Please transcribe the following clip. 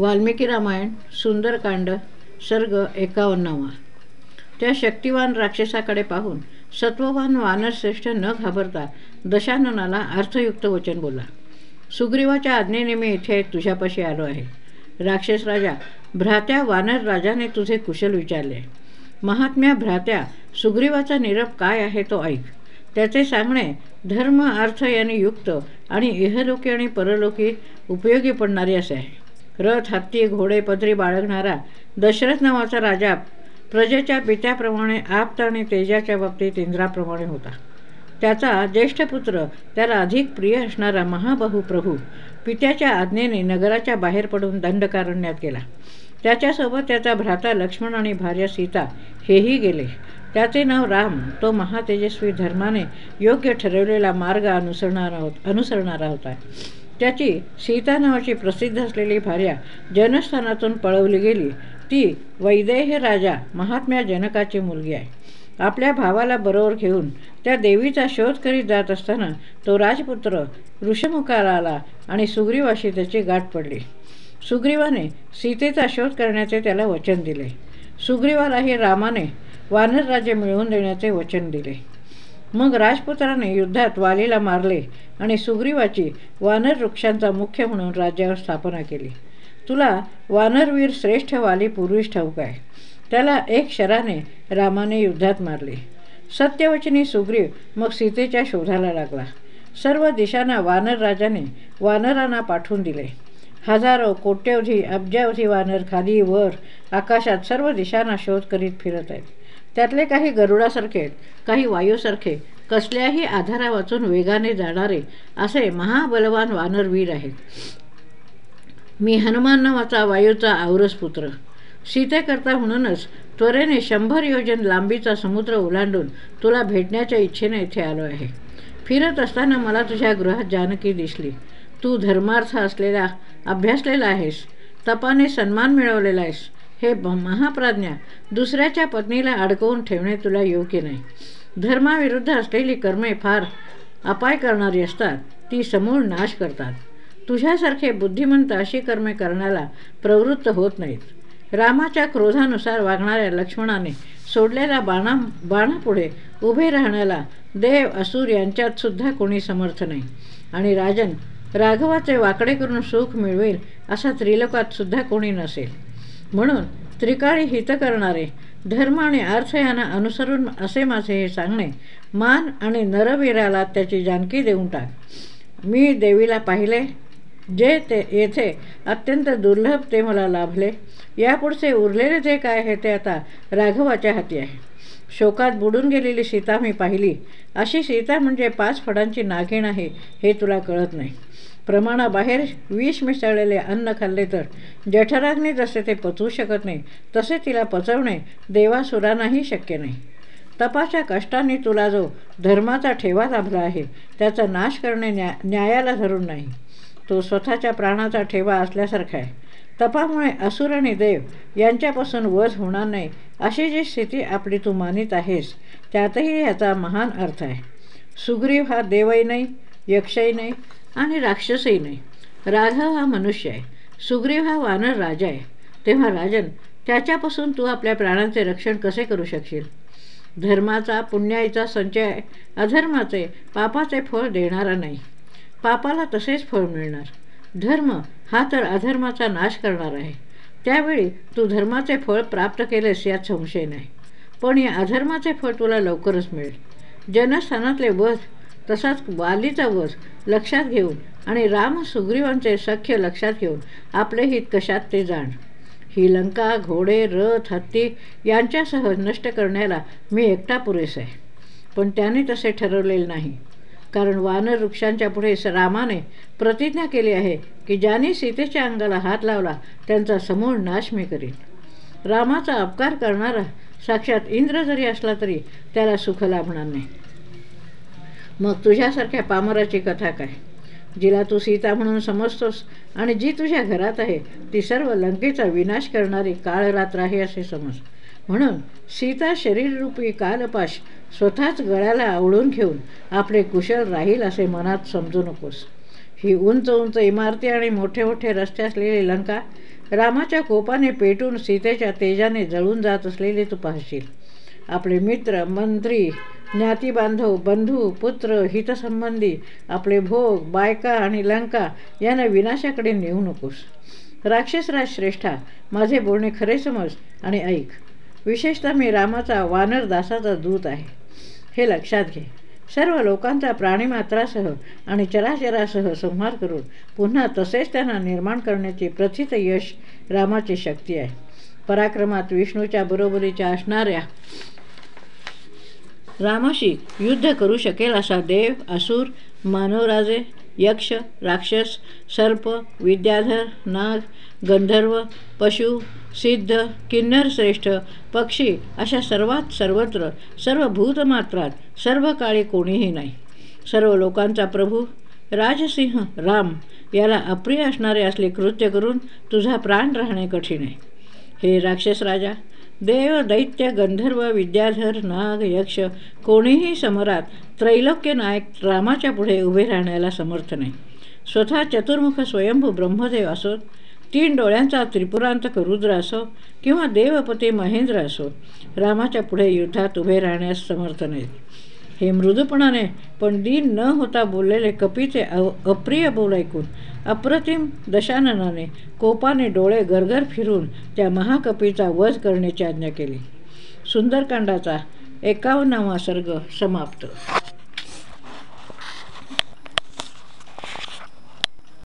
वाल्मिकी रामायण सुंदरकांड सर्ग एकावन्नावा. त्या शक्तिवान राक्षसाकडे पाहून सत्ववान वानरश्रेष्ठ न घाबरता दशाननाला अर्थयुक्त वचन बोला सुग्रीवाच्या आज्ञेने मी इथे तुझ्यापाशी आलो आहे. राक्षस राजा भ्रात्या वानर राजाने तुझे कुशल विचारले. महात्म्या भ्रात्या सुग्रीवाचा निरप काय आहे तो ऐक. त्याचे सांगणे धर्म अर्थ याने युक्त आणि इहलोकी आणि परलोकी उपयोगी पडणारे असे आहे. रथ हत्ती घोडे पदरी बाळगणारा दशरथ नावाचा राजा प्रजेच्या पित्याप्रमाणे आप्त आणि तेजाच्या बाबतीत इंद्राप्रमाणे होता. त्याचा ज्येष्ठ पुत्र त्याला अधिक प्रिय असणारा महाबहू प्रभू पित्याच्या आज्ञेने नगराच्या बाहेर पडून दंडकारण्यात गेला. त्याच्यासोबत त्याचा भ्राता लक्ष्मण आणि भार्या सीता हेही गेले. त्याचे नाव राम. तो महातेजस्वी धर्माने योग्य ठरवलेला मार्ग अनुसरणारा होत अनुसरणारा होता. त्याची सीता नावाची प्रसिद्ध असलेली भार्या जनस्थानातून पळवली गेली. ती वैदेह राजा महात्म्या जनकाची मुलगी आहे. आपल्या भावाला बरोबर घेऊन त्या देवीचा शोध करीत जात असताना तो राजपुत्र ऋषमुखाला आला आणि सुग्रीवाशी त्याची गाठ पडली. सुग्रीवाने सीतेचा शोध करण्याचे त्याला वचन दिले. सुग्रीवालाही रामाने वानर राज्य मिळवून देण्याचे वचन दिले. मग राजपुत्राने युद्धात वालीला मारले आणि सुग्रीवाची वानर वृक्षांचा मुख्य म्हणून राज्यावर स्थापना केली. तुला वानरवीर श्रेष्ठ वाली पूर्वीच ठाऊक आहे. त्याला एक शराने रामाने युद्धात मारले. सत्यवचनी सुग्रीव मग सीतेच्या शोधाला लागला. सर्व दिशांना वानर राजाने वानरांना पाठवून दिले. हजारो कोट्यवधी अब्जावधी वानर खाली वर आकाशात सर्व दिशांना शोध करीत फिरत आहेत. त्यातले काही गरुडासारखे काही वायूसारखे कसल्याही आधारा वाचून वेगाने जाणारे असे महाबलवान वानरवीर आहेत. मी हनुमान नावाचा वायूचा आवरस पुत्र. सीतेकरता म्हणूनच त्वरेने शंभर योजन लांबीचा समुद्र ओलांडून तुला भेटण्याच्या इच्छेने इथे आलो आहे. फिरत असताना मला तुझ्या गृहात जानकी दिसली. तू धर्मार्थ असलेला अभ्यासलेला आहेस तपाने सन्मान मिळवलेला आहेस हे महाप्राज्ञा दुसऱ्याच्या पत्नीला अडकवून ठेवणे तुला योग्य नाही. धर्माविरुद्ध असलेली कर्मे फार अपाय करणारी असतात ती समूळ नाश करतात. तुझ्यासारखे बुद्धिमंत अशी कर्मे करण्याला प्रवृत्त होत नाहीत. रामाच्या क्रोधानुसार वागणाऱ्या लक्ष्मणाने सोडलेल्या बाणा बाणापुढे उभे राहण्याला देव असुर यांच्यात सुद्धा कोणी समर्थ नाही. आणि राजन राघवाचे वाकडे करून सुख मिळवेल असा त्रिलोकात सुद्धा कोणी नसेल. म्हणून त्रिकाळी हित करणारे धर्म आणि अर्थ यांना अनुसरून असे माझे हे सांगणे मान आणि नरवीराला त्याची जानकी देऊन टाक. मी देवीला पाहिले जे ते येथे अत्यंत दुर्लभ ते मला लाभले. यापुढचे उरलेले जे काय आहे ते आता राघवाच्या हाती आहे. शोकात बुडून गेलेली सीता मी पाहिली. अशी सीता म्हणजे पाच फडांची नागिण आहे हे तुला कळत नाही. प्रमाणाबाहेर विष मिसळलेले अन्न खाल्ले तर जठराग्नी जसे ते पचवू शकत नाही तसे तिला पचवणे देवासुरांनाही शक्य नाही. तपाच्या कष्टाने तुला जो धर्माचा ठेवा लाभला आहे त्याचा नाश करणे न्या न्यायाला धरून नाही. तो स्वतःच्या प्राणाचा ठेवा असल्यासारखा आहे. तपामुळे असुर आणि देव यांच्यापासून वध होणार नाही अशी जी स्थिती आपली तू मानित आहेस त्यातही ह्याचा महान अर्थ आहे. सुग्रीव हा देवही नाही यक्षही नाही आणि राक्षसही नाही. राघव हा मनुष्य आहे. सुग्रीव हा वानर राजा आहे. तेव्हा राजन त्याच्यापासून तू आपल्या प्राणांचे रक्षण कसे करू शकशील? धर्माचा पुण्याईचा संचय अधर्माचे पापाचे फळ देणारा नाही. पापाला तसेच फळ मिळणार. धर्म हा तर अधर्माचा नाश करणार आहे. त्यावेळी तू धर्माचे फळ प्राप्त केलेस यात संशय नाही. पण या अधर्माचे फळ तुला लवकरच मिळेल. जनस्थानातले वध तसाच वालीचा वध लक्षात घेऊन आणि राम सुग्रीवांचे सख्य लक्षात घेऊन आपले हित कशात ते जाण. ही लंका घोडे रथ हत्ती यांच्यासह नष्ट करण्याला मी एकटा पुरेस आहे. पण त्याने तसे ठरवलेले नाही. कारण वानर वृक्षांच्या पुढे रामाने प्रतिज्ञा केली आहे की ज्याने सीतेच्या अंगाला हात लावला त्यांचा समूळ नाश मी करीन. रामाचा अपकार करणारा साक्षात इंद्र जरी असला तरी त्याला सुख लाभणार नाही. मग तुझ्यासारख्या पामराची कथा काय? जिला तू सीता म्हणून समजतोस आणि जी तुझ्या घरात आहे ती सर्व लंकेचा विनाश करणारी काळरात्र आहे असे समज. म्हणून सीता शरीररूपी कालपाश स्वतःच गळ्याला आवडून घेऊन आपले कुशल राहील असे मनात समजू नकोस. ही उंच उंच इमारती आणि मोठे मोठे रस्ते असलेली लंका रामाच्या कोपाने पेटून सीतेच्या तेजाने जळून जात असलेले तू पाहशील. आपले मित्र मंत्री ज्ञातीबांधव बंधू पुत्र हितसंबंधी आपले भोग बायका आणि लंका यांना विनाशाकडे नेऊ नकोस. राक्षसराज श्रेष्ठा माझे बोलणे खरे समज आणि ऐक. विशेषतः मी रामाचा वानर दासाचा दूत आहे. हे लक्षात घे. सर्व लोकांचा प्राणीमात्रासह आणि चराचरासह संहार करून पुन्हा तसेच त्यांना निर्माण करण्याचे प्रथित यश रामाची शक्ती आहे. पराक्रमात विष्णूच्या बरोबरीच्या असणाऱ्या रामाशी युद्ध करू शकेल असा देव असुर मानवराजे यक्ष राक्षस सर्प विद्याधर नाग गंधर्व पशु सिद्ध किन्नर श्रेष्ठ पक्षी अशा सर्वात सर्वत्र सर्व भूतमात्रात सर्व काळी कोणीही नाही. सर्व लोकांचा प्रभू राजसिंह राम याला अप्रिय असणारे असले कृत्य करून तुझा प्राण राहणे कठीण आहे. हे राक्षस राजा देव दैत्य गंधर्व विद्याधर नाग यक्ष कोणीही समरात त्रैलोक्य नायक रामाच्या पुढे उभे राहण्याला समर्थ नाही. स्वतः चतुर्मुख स्वयंभू ब्रह्मदेव असोत तीन डोळ्यांचा त्रिपुरांतक रुद्र असो किंवा देवपती महेंद्र असो रामाच्या पुढे युद्धात उभे राहण्यास समर्थ नाहीत. हे मृदूपणाने पण दीन न होता बोललेले कपीचे अप्रिय बोल ऐकून अप्रतिम दशाननाने कोपाने डोळे गरगर फिरून त्या महाकपीचा वध करण्याची आज्ञा केली. सुंदरकांडाचा एकावन्नावा सर्ग समाप्त.